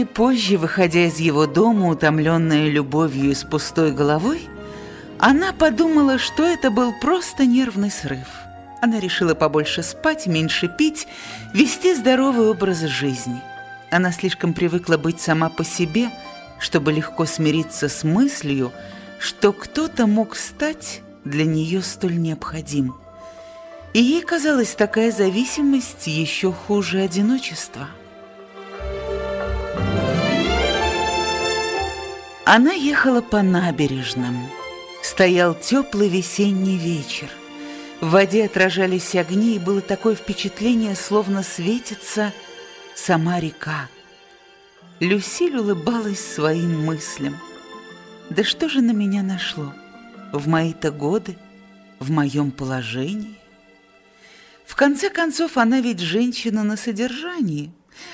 Часами позже, выходя из его дома, утомленная любовью и с пустой головой, она подумала, что это был просто нервный срыв. Она решила побольше спать, меньше пить, вести здоровый образ жизни. Она слишком привыкла быть сама по себе, чтобы легко смириться с мыслью, что кто-то мог стать для нее столь необходим. И ей казалась такая зависимость еще хуже одиночества. Она ехала по набережным. Стоял теплый весенний вечер. В воде отражались огни, и было такое впечатление, словно светится сама река. Люсиль улыбалась своим мыслям. Да что же на меня нашло? В мои-то годы, в моем положении? В конце концов, она ведь женщина на содержании,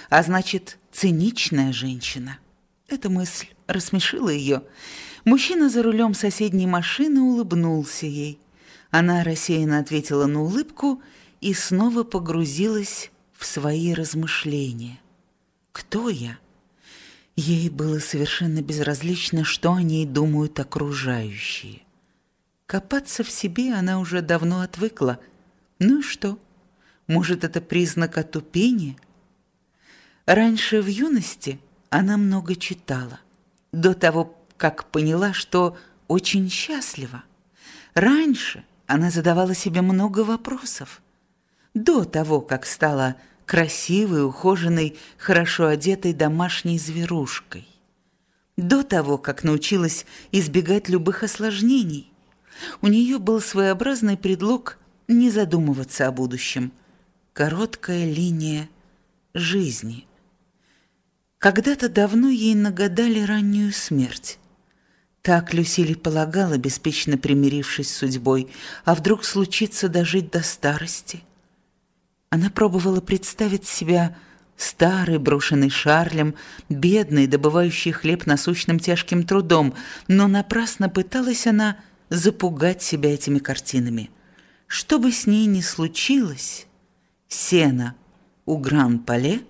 а значит, циничная женщина. Эта мысль рассмешила ее. Мужчина за рулем соседней машины улыбнулся ей. Она рассеянно ответила на улыбку и снова погрузилась в свои размышления. «Кто я?» Ей было совершенно безразлично, что о ней думают окружающие. Копаться в себе она уже давно отвыкла. Ну и что? Может, это признак отупения? Раньше в юности она много читала. До того, как поняла, что очень счастлива. Раньше она задавала себе много вопросов. До того, как стала красивой, ухоженной, хорошо одетой домашней зверушкой. До того, как научилась избегать любых осложнений. У нее был своеобразный предлог не задумываться о будущем. Короткая линия жизни. Когда-то давно ей нагадали раннюю смерть. Так Люсили полагала, беспечно примирившись с судьбой, а вдруг случится дожить до старости. Она пробовала представить себя старый, брошенный Шарлем, бедный, добывающий хлеб насущным тяжким трудом, но напрасно пыталась она запугать себя этими картинами. Что бы с ней ни случилось, сено у Гран-Пале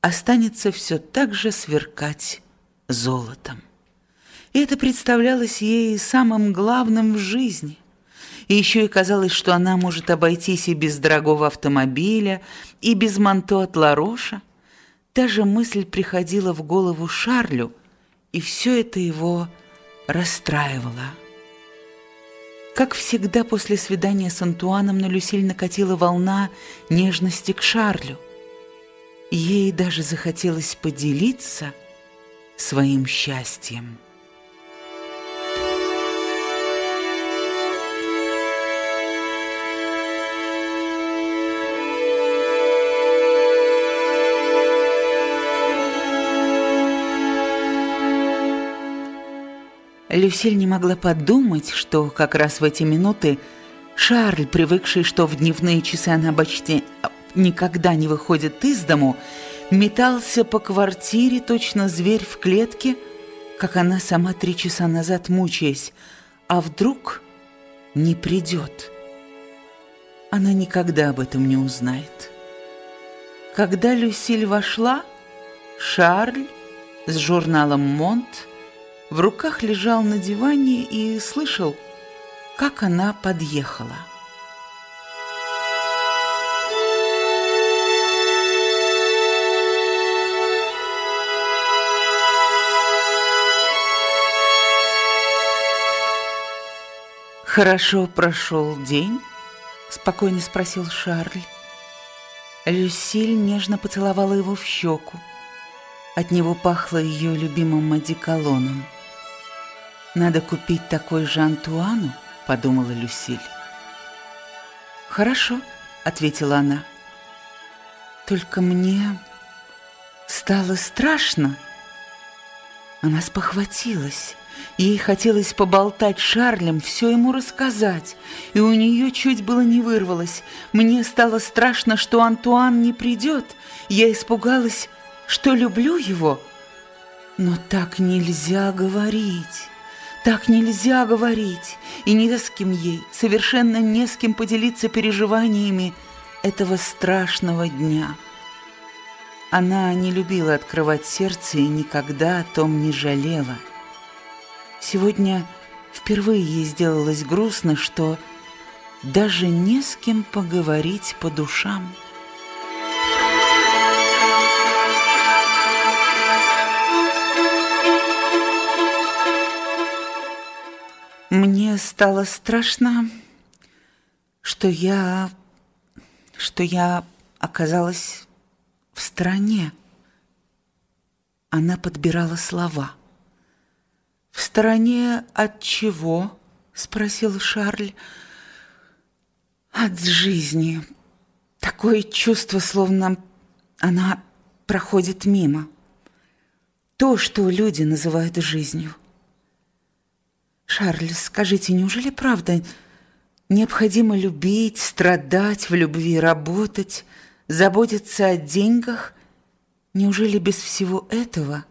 останется все так же сверкать золотом. И это представлялось ей самым главным в жизни. И еще и казалось, что она может обойтись и без дорогого автомобиля, и без манто от Лароша. Та же мысль приходила в голову Шарлю, и все это его расстраивало. Как всегда после свидания с Антуаном на Люсиль накатила волна нежности к Шарлю. Ей даже захотелось поделиться своим счастьем. Люсиль не могла подумать, что как раз в эти минуты Шарль, привыкший, что в дневные часы она почти никогда не выходит из дому, метался по квартире, точно зверь в клетке, как она сама три часа назад мучаясь, а вдруг не придет. Она никогда об этом не узнает. Когда Люсиль вошла, Шарль с журналом «Монт» в руках лежал на диване и слышал, как она подъехала. «Хорошо прошел день?» – спокойно спросил Шарль. Люсиль нежно поцеловала его в щеку. От него пахло ее любимым одеколоном – «Надо купить такой же Антуану», — подумала Люсиль. «Хорошо», — ответила она. «Только мне стало страшно». Она спохватилась. Ей хотелось поболтать с Шарлем, все ему рассказать, и у нее чуть было не вырвалось. Мне стало страшно, что Антуан не придет. Я испугалась, что люблю его. Но так нельзя говорить. Так нельзя говорить, и не с кем ей, совершенно не с кем поделиться переживаниями этого страшного дня. Она не любила открывать сердце и никогда о том не жалела. Сегодня впервые ей сделалось грустно, что даже не с кем поговорить по душам. Мне стало страшно, что я... что я оказалась в стороне. Она подбирала слова. «В стороне от чего?» — спросил Шарль. «От жизни. Такое чувство, словно она проходит мимо. То, что люди называют жизнью. Шарль, скажите, неужели правда необходимо любить, страдать в любви, работать, заботиться о деньгах? Неужели без всего этого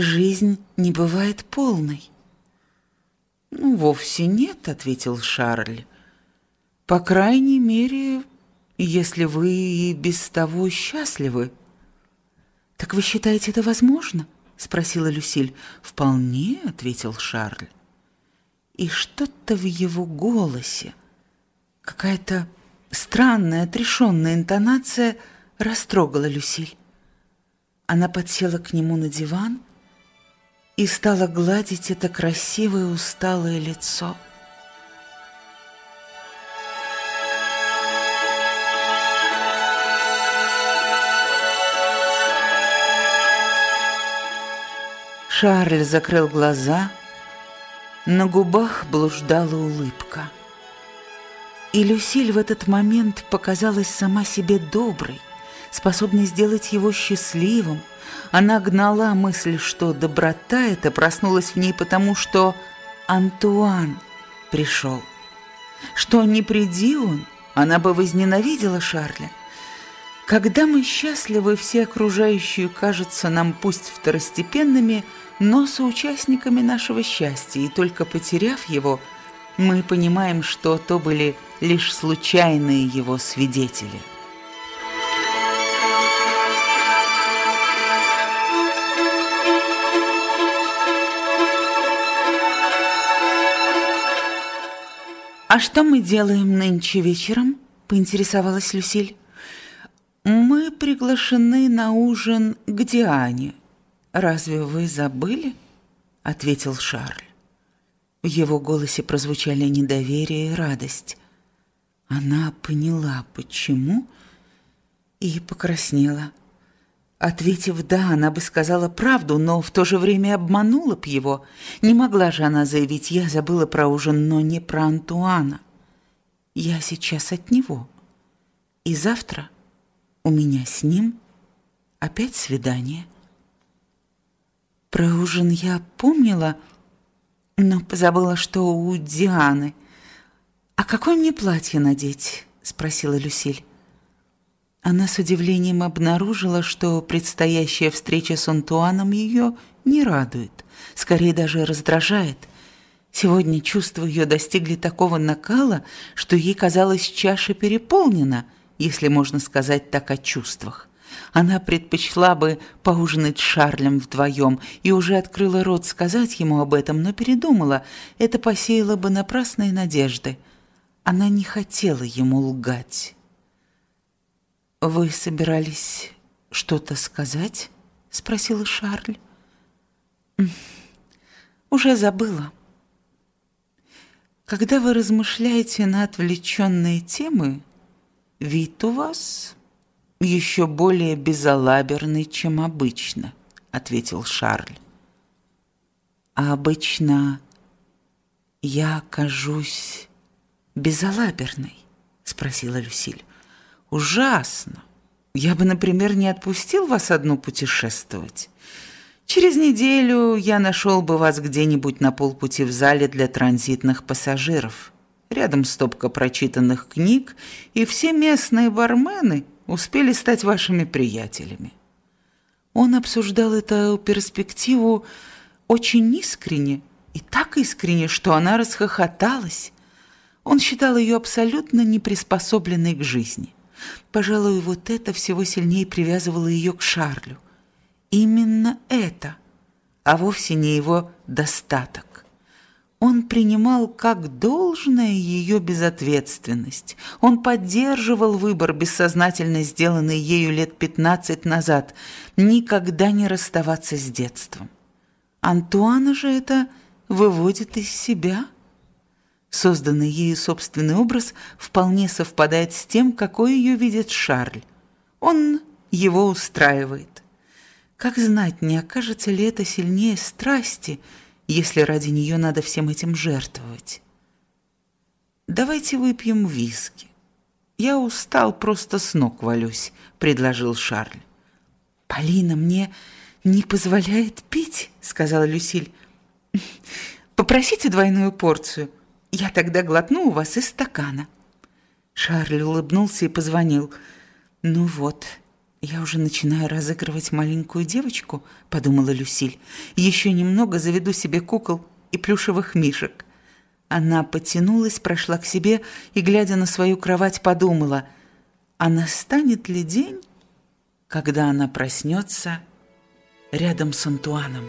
жизнь не бывает полной? «Ну, вовсе нет», — ответил Шарль. «По крайней мере, если вы и без того счастливы». «Так вы считаете это возможно?» — спросила Люсиль. «Вполне», — ответил Шарль и что-то в его голосе, какая-то странная, отрешенная интонация растрогала Люсиль. Она подсела к нему на диван и стала гладить это красивое усталое лицо. Шарль закрыл глаза на губах блуждала улыбка. И Люсиль в этот момент показалась сама себе доброй, способной сделать его счастливым. Она гнала мысль, что доброта эта проснулась в ней потому, что Антуан пришел. Что не приди он, она бы возненавидела Шарля. Когда мы счастливы, все окружающие кажутся нам пусть второстепенными – но соучастниками нашего счастья, и только потеряв его, мы понимаем, что то были лишь случайные его свидетели. «А что мы делаем нынче вечером?» – поинтересовалась Люсиль. «Мы приглашены на ужин к Диане», «Разве вы забыли?» — ответил Шарль. В его голосе прозвучали недоверие и радость. Она поняла, почему, и покраснела. Ответив «да», она бы сказала правду, но в то же время обманула б его. Не могла же она заявить «я забыла про ужин, но не про Антуана». «Я сейчас от него. И завтра у меня с ним опять свидание». Про ужин я помнила, но позабыла, что у Дианы. «А какое мне платье надеть?» — спросила Люсиль. Она с удивлением обнаружила, что предстоящая встреча с Антуаном ее не радует, скорее даже раздражает. Сегодня чувства ее достигли такого накала, что ей казалось, чаша переполнена, если можно сказать так о чувствах. Она предпочла бы поужинать с Шарлем вдвоем и уже открыла рот сказать ему об этом, но передумала. Это посеяло бы напрасные надежды. Она не хотела ему лгать. «Вы собирались что-то сказать?» — спросила Шарль. «Уже забыла. Когда вы размышляете на отвлеченные темы, вид у вас еще более безалаберный, чем обычно», — ответил Шарль. «А обычно я кажусь безалаберной?» — спросила Люсиль. «Ужасно! Я бы, например, не отпустил вас одну путешествовать. Через неделю я нашел бы вас где-нибудь на полпути в зале для транзитных пассажиров. Рядом стопка прочитанных книг, и все местные бармены — успели стать вашими приятелями. Он обсуждал эту перспективу очень искренне, и так искренне, что она расхохоталась. Он считал ее абсолютно неприспособленной к жизни. Пожалуй, вот это всего сильнее привязывало ее к Шарлю. Именно это, а вовсе не его достаток. Он принимал как должное ее безответственность. Он поддерживал выбор, бессознательно сделанный ею лет пятнадцать назад, никогда не расставаться с детством. Антуана же это выводит из себя. Созданный ею собственный образ вполне совпадает с тем, какой ее видит Шарль. Он его устраивает. Как знать, не окажется ли это сильнее страсти – если ради нее надо всем этим жертвовать. «Давайте выпьем виски. Я устал, просто с ног валюсь», — предложил Шарль. «Полина мне не позволяет пить», — сказала Люсиль. «Попросите двойную порцию. Я тогда глотну у вас из стакана». Шарль улыбнулся и позвонил. «Ну вот, «Я уже начинаю разыгрывать маленькую девочку», — подумала Люсиль. «Еще немного заведу себе кукол и плюшевых мишек». Она потянулась, прошла к себе и, глядя на свою кровать, подумала, а настанет ли день, когда она проснется рядом с Антуаном?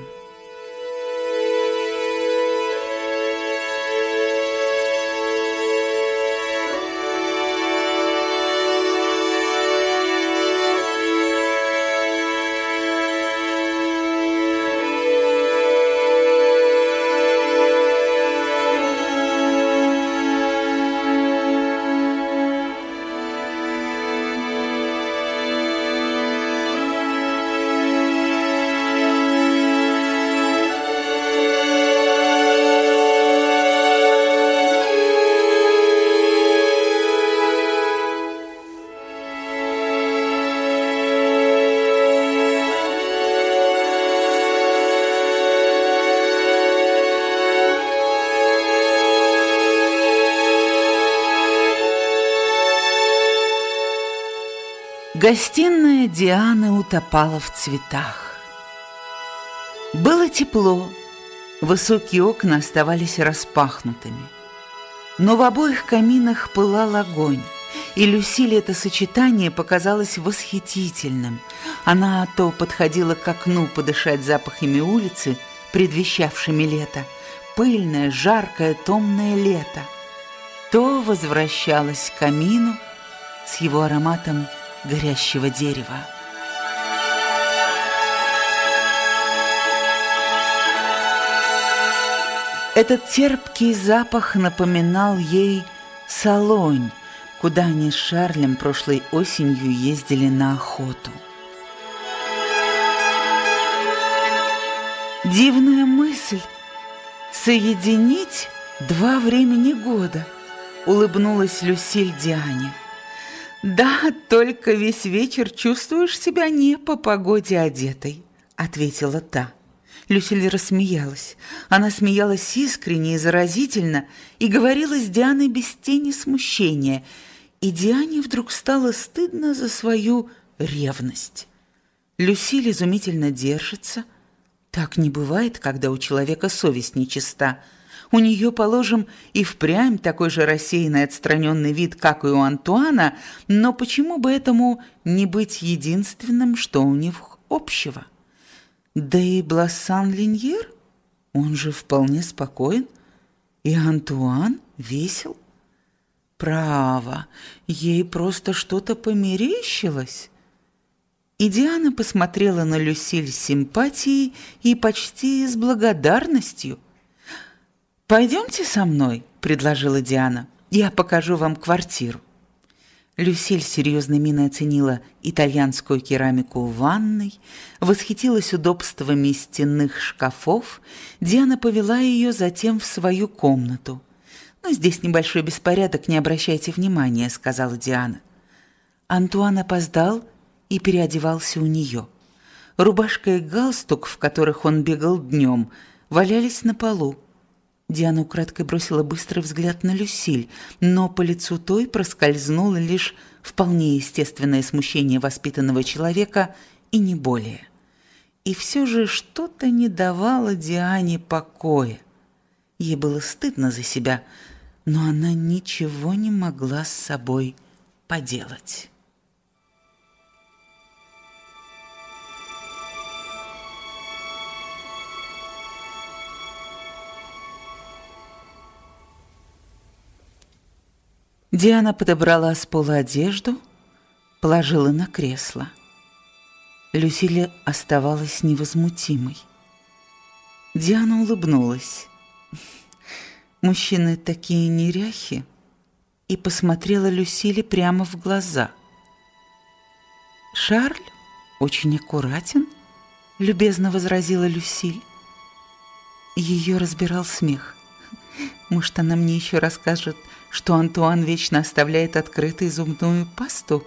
Гостиная Дианы утопала в цветах. Было тепло, высокие окна оставались распахнутыми. Но в обоих каминах пылал огонь, и Люсиле это сочетание показалось восхитительным. Она то подходила к окну подышать запахами улицы, предвещавшими лето, пыльное, жаркое, томное лето, то возвращалась к камину с его ароматом горящего дерева. Этот терпкий запах напоминал ей салонь, куда они с Шарлем прошлой осенью ездили на охоту. Дивная мысль — соединить два времени года, улыбнулась Люсиль Диане. «Да, только весь вечер чувствуешь себя не по погоде одетой», — ответила та. Люсиль рассмеялась. Она смеялась искренне и заразительно и говорила с Дианой без тени смущения. И Диане вдруг стало стыдно за свою ревность. Люсиль изумительно держится. Так не бывает, когда у человека совесть нечиста — у нее, положим, и впрямь такой же рассеянный отстраненный вид, как и у Антуана, но почему бы этому не быть единственным, что у них общего? Да и Блассан-Линьер, он же вполне спокоен, и Антуан весел. Право, ей просто что-то померещилось. И Диана посмотрела на Люсиль с симпатией и почти с благодарностью – «Пойдемте со мной», — предложила Диана. «Я покажу вам квартиру». Люсиль серьезной миной оценила итальянскую керамику в ванной, восхитилась удобствами стенных шкафов. Диана повела ее затем в свою комнату. «Но здесь небольшой беспорядок, не обращайте внимания», — сказала Диана. Антуан опоздал и переодевался у нее. Рубашка и галстук, в которых он бегал днем, валялись на полу. Диана украдкой бросила быстрый взгляд на Люсиль, но по лицу той проскользнуло лишь вполне естественное смущение воспитанного человека и не более. И все же что-то не давало Диане покоя. Ей было стыдно за себя, но она ничего не могла с собой поделать. Диана подобрала с пола одежду, положила на кресло. Люсиля оставалась невозмутимой. Диана улыбнулась. Мужчины такие неряхи, и посмотрела Люсиле прямо в глаза. «Шарль очень аккуратен», — любезно возразила Люсиль. Ее разбирал смех. Может, она мне еще расскажет, что Антуан вечно оставляет открытой зубную пасту?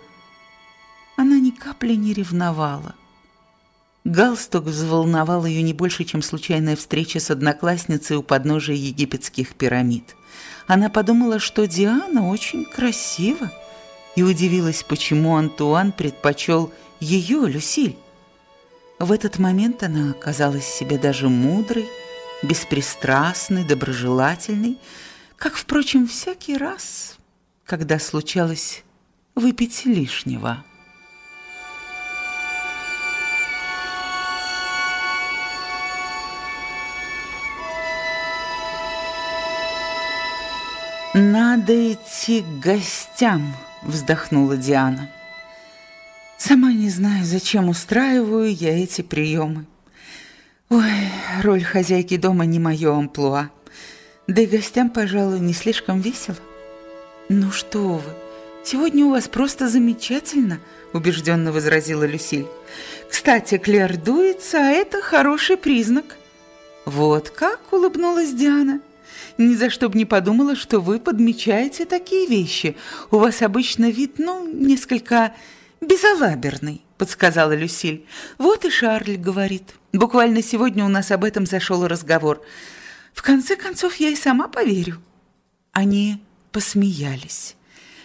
Она ни капли не ревновала. Галстук взволновал ее не больше, чем случайная встреча с одноклассницей у подножия египетских пирамид. Она подумала, что Диана очень красива, и удивилась, почему Антуан предпочел ее, Люсиль. В этот момент она оказалась себе даже мудрой, беспристрастной, доброжелательной, как, впрочем, всякий раз, когда случалось выпить лишнего. «Надо идти к гостям», — вздохнула Диана. «Сама не знаю, зачем устраиваю я эти приемы. Ой, роль хозяйки дома не мое амплуа. Да и гостям, пожалуй, не слишком весело». «Ну что вы, сегодня у вас просто замечательно», — убежденно возразила Люсиль. «Кстати, Клер дуется, а это хороший признак». «Вот как?» — улыбнулась Диана. Ни за что бы не подумала, что вы подмечаете такие вещи. У вас обычно вид, ну, несколько безалаберный», — подсказала Люсиль. «Вот и Шарль говорит. Буквально сегодня у нас об этом зашел разговор. В конце концов, я и сама поверю». Они посмеялись.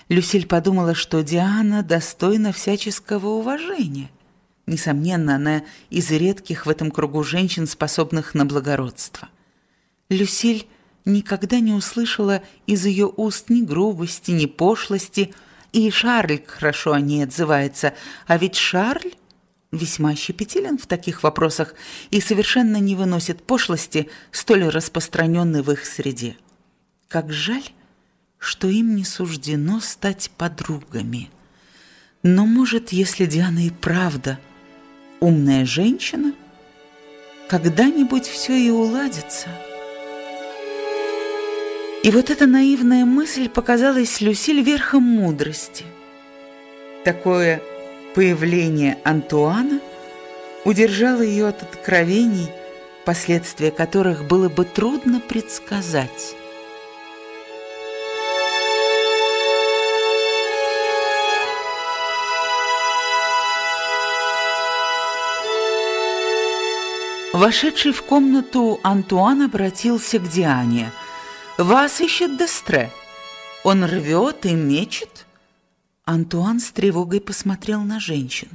Люсиль подумала, что Диана достойна всяческого уважения. Несомненно, она из редких в этом кругу женщин, способных на благородство. Люсиль никогда не услышала из ее уст ни грубости, ни пошлости, и Шарль хорошо о ней отзывается, а ведь Шарль весьма щепетилен в таких вопросах и совершенно не выносит пошлости, столь распространенной в их среде. Как жаль, что им не суждено стать подругами. Но, может, если Диана и правда умная женщина, когда-нибудь все и уладится – и вот эта наивная мысль показалась Люсиль верхом мудрости. Такое появление Антуана удержало ее от откровений, последствия которых было бы трудно предсказать. Вошедший в комнату Антуан обратился к Диане – вас ищет Дестре. Он рвет и мечет?» Антуан с тревогой посмотрел на женщин.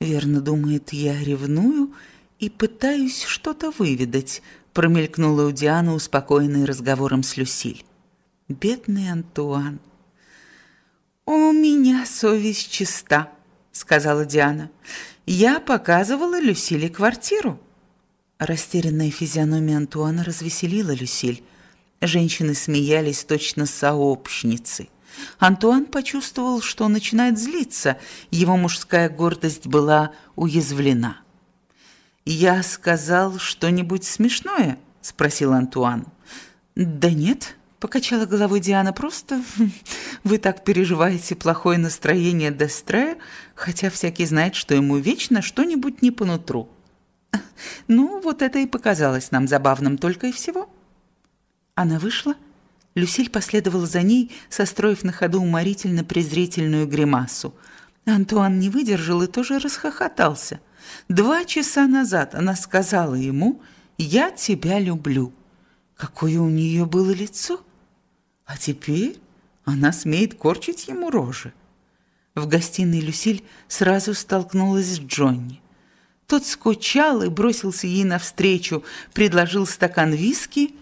«Верно думает, я ревную и пытаюсь что-то выведать», промелькнула у Дианы, успокоенной разговором с Люсиль. «Бедный Антуан». «У меня совесть чиста», — сказала Диана. «Я показывала Люсиле квартиру». Растерянная физиономия Антуана развеселила Люсиль. Женщины смеялись точно сообщницы. Антуан почувствовал, что начинает злиться. Его мужская гордость была уязвлена. «Я сказал что-нибудь смешное?» – спросил Антуан. «Да нет», – покачала головой Диана, – «просто вы так переживаете плохое настроение Дестрея, хотя всякий знает, что ему вечно что-нибудь не по нутру». «Ну, вот это и показалось нам забавным только и всего». Она вышла. Люсиль последовала за ней, состроив на ходу уморительно-презрительную гримасу. Антуан не выдержал и тоже расхохотался. Два часа назад она сказала ему «Я тебя люблю». Какое у нее было лицо! А теперь она смеет корчить ему рожи. В гостиной Люсиль сразу столкнулась с Джонни. Тот скучал и бросился ей навстречу, предложил стакан виски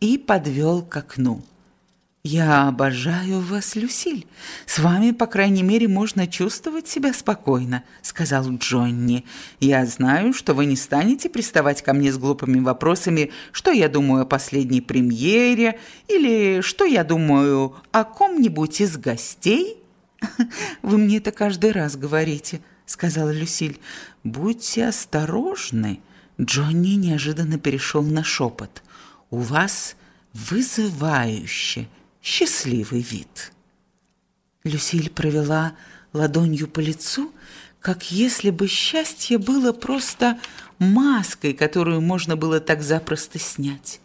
и подвел к окну. «Я обожаю вас, Люсиль. С вами, по крайней мере, можно чувствовать себя спокойно», — сказал Джонни. «Я знаю, что вы не станете приставать ко мне с глупыми вопросами, что я думаю о последней премьере или что я думаю о ком-нибудь из гостей». «Вы мне это каждый раз говорите», — сказала Люсиль. «Будьте осторожны». Джонни неожиданно перешел на шепот. «У вас вызывающе счастливый вид». Люсиль провела ладонью по лицу, как если бы счастье было просто маской, которую можно было так запросто снять.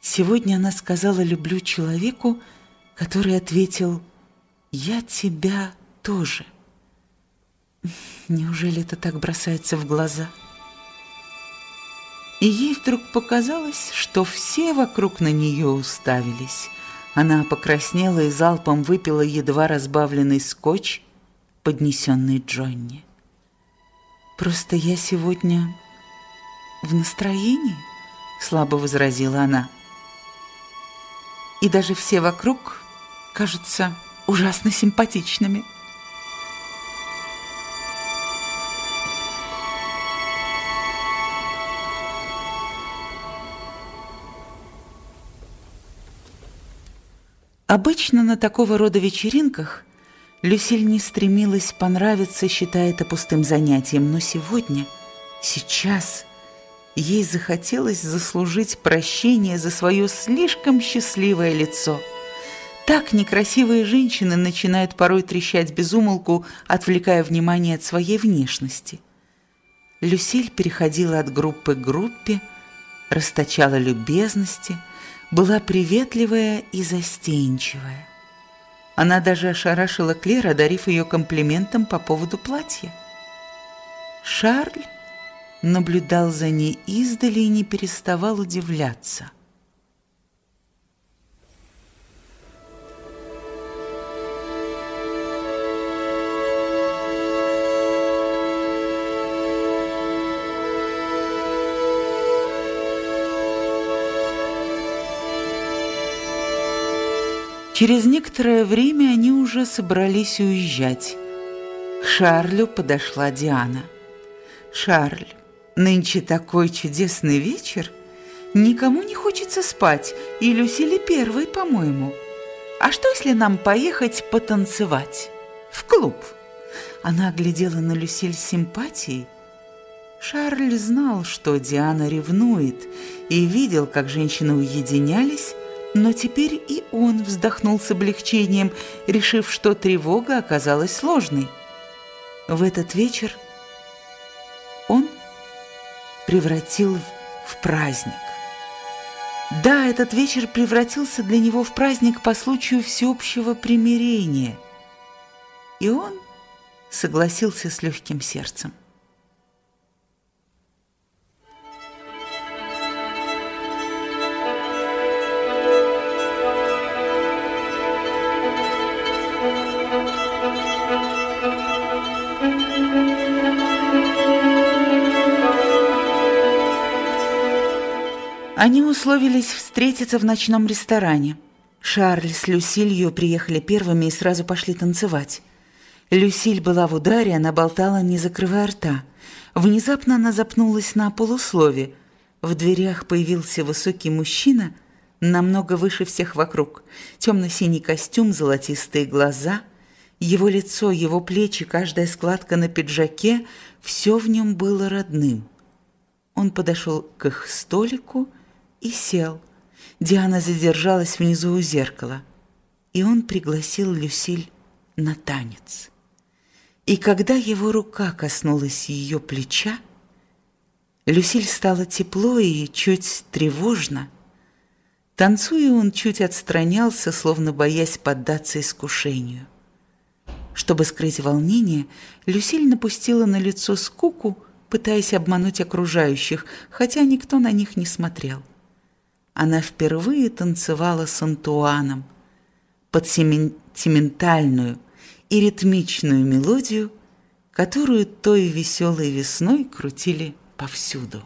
Сегодня она сказала «люблю человеку», который ответил «я тебя тоже». Неужели это так бросается в глаза?» И ей вдруг показалось, что все вокруг на нее уставились. Она покраснела и залпом выпила едва разбавленный скотч, поднесенный Джонни. «Просто я сегодня в настроении», — слабо возразила она. «И даже все вокруг кажутся ужасно симпатичными». Обычно на такого рода вечеринках Люсиль не стремилась понравиться, считая это пустым занятием, но сегодня, сейчас, ей захотелось заслужить прощение за свое слишком счастливое лицо. Так некрасивые женщины начинают порой трещать без умолку, отвлекая внимание от своей внешности. Люсиль переходила от группы к группе, расточала любезности – была приветливая и застенчивая. Она даже ошарашила Клер, одарив ее комплиментом по поводу платья. Шарль наблюдал за ней издали и не переставал удивляться – Через некоторое время они уже собрались уезжать. К Шарлю подошла Диана. «Шарль, нынче такой чудесный вечер. Никому не хочется спать, и Люсили первой, по-моему. А что, если нам поехать потанцевать? В клуб?» Она глядела на Люсиль симпатией. Шарль знал, что Диана ревнует, и видел, как женщины уединялись, но теперь и он вздохнул с облегчением, решив, что тревога оказалась сложной. В этот вечер он превратил в праздник. Да, этот вечер превратился для него в праздник по случаю всеобщего примирения. И он согласился с легким сердцем. Они условились встретиться в ночном ресторане. Шарль с Люсилью приехали первыми и сразу пошли танцевать. Люсиль была в ударе, она болтала, не закрывая рта. Внезапно она запнулась на полуслове. В дверях появился высокий мужчина, намного выше всех вокруг. Темно-синий костюм, золотистые глаза. Его лицо, его плечи, каждая складка на пиджаке – все в нем было родным. Он подошел к их столику – и сел. Диана задержалась внизу у зеркала, и он пригласил Люсиль на танец. И когда его рука коснулась ее плеча, Люсиль стало тепло и чуть тревожно. Танцуя, он чуть отстранялся, словно боясь поддаться искушению. Чтобы скрыть волнение, Люсиль напустила на лицо скуку, пытаясь обмануть окружающих, хотя никто на них не смотрел она впервые танцевала с Антуаном под сентиментальную и ритмичную мелодию, которую той веселой весной крутили повсюду.